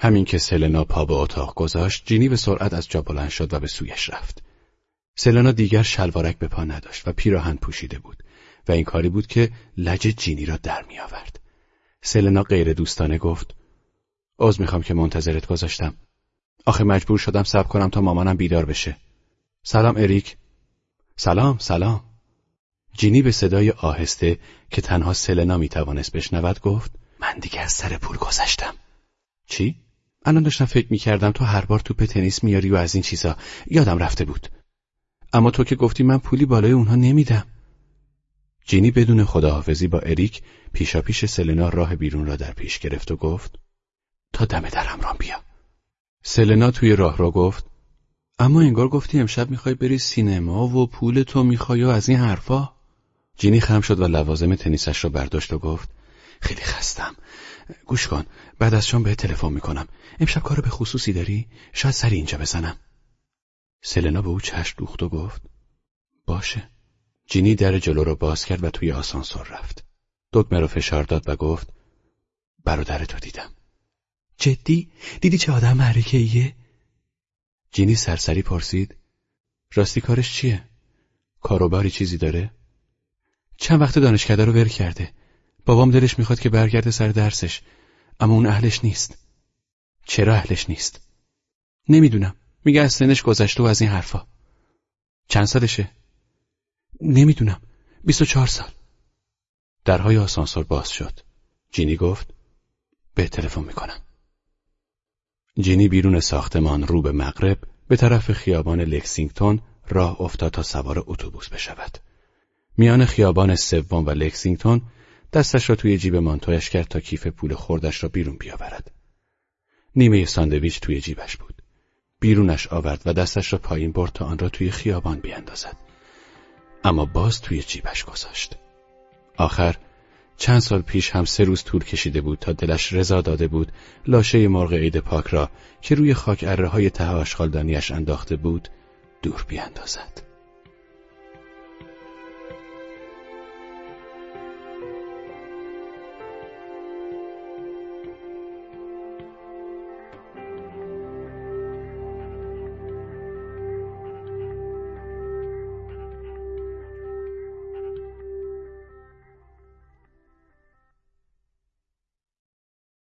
همین که سلنا پا به اتاق گذاشت جینی به سرعت از جا بلند شد و به سویش رفت سلنا دیگر شلوارک به پا نداشت و پیراهن پوشیده بود و این کاری بود که لج جینی را در می آورد. سلنا غیر دوستانه گفت عذر می‌خوام که منتظرت گذاشتم. آخه مجبور شدم سب کنم تا مامانم بیدار بشه. سلام اریک. سلام سلام. جینی به صدای آهسته که تنها سلنا می‌توانست بشنود گفت من دیگه از سر پول گذشتم. چی؟ الان داشتم فکر می‌کردم تو هر بار توپ تنیس میاری و از این چیزا یادم رفته بود. اما تو که گفتی من پولی بالای اونها نمیدم. جینی بدون خداحافظی با اریک پیشا پیش سلنا راه بیرون را در پیش گرفت و گفت تا دم درم رام بیا. سلنا توی راه را گفت اما انگار گفتی امشب می‌خوای بری سینما و پول تو می‌خوای و از این حرفا جینی خم شد و لوازم تنیسش را برداشت و گفت خیلی خستم. گوش کن بعد از شام به تلفن می‌کنم. امشب کار به خصوصی داری؟ شاید سری اینجا بزنم. سلنا به او چشم دوخت و گفت باشه. جینی در جلو را باز کرد و توی آسانسور رفت. دکمه را فشار داد و گفت برادر تو دیدم. جدی؟ دیدی چه آدم ایه؟ جینی سرسری پرسید راستی کارش چیه؟ کاروباری چیزی داره؟ چند وقت دانشکده رو ور کرده. بابام دلش می‌خواد که برگرده سر درسش اما اون اهلش نیست. چرا اهلش نیست؟ نمی‌دونم. میگه از سنش گذشته و از این حرفا. چند سالشه؟ نمی‌دونم. بیست و چهار سال. درهای آسانسور باز شد. جینی گفت به تلفن می‌کنم. جینی بیرون ساختمان رو به مغرب به طرف خیابان لکسینگتون راه افتاد تا سوار اتوبوس بشود. میان خیابان سوم و لکسینگتون دستش را توی جیب مانتویش کرد تا کیف پول خوردش را بیرون بیاورد. نیمه ساندویچ توی جیبش بود. بیرونش آورد و دستش را پایین برد تا آن را توی خیابان بیاندازد. اما باز توی جیبش گذاشت. آخر چند سال پیش هم سه روز طول کشیده بود تا دلش رضا داده بود لاشه مرغ عید پاک را که روی خاک اره های ته آشغالدانیش انداخته بود دور بیاندازد.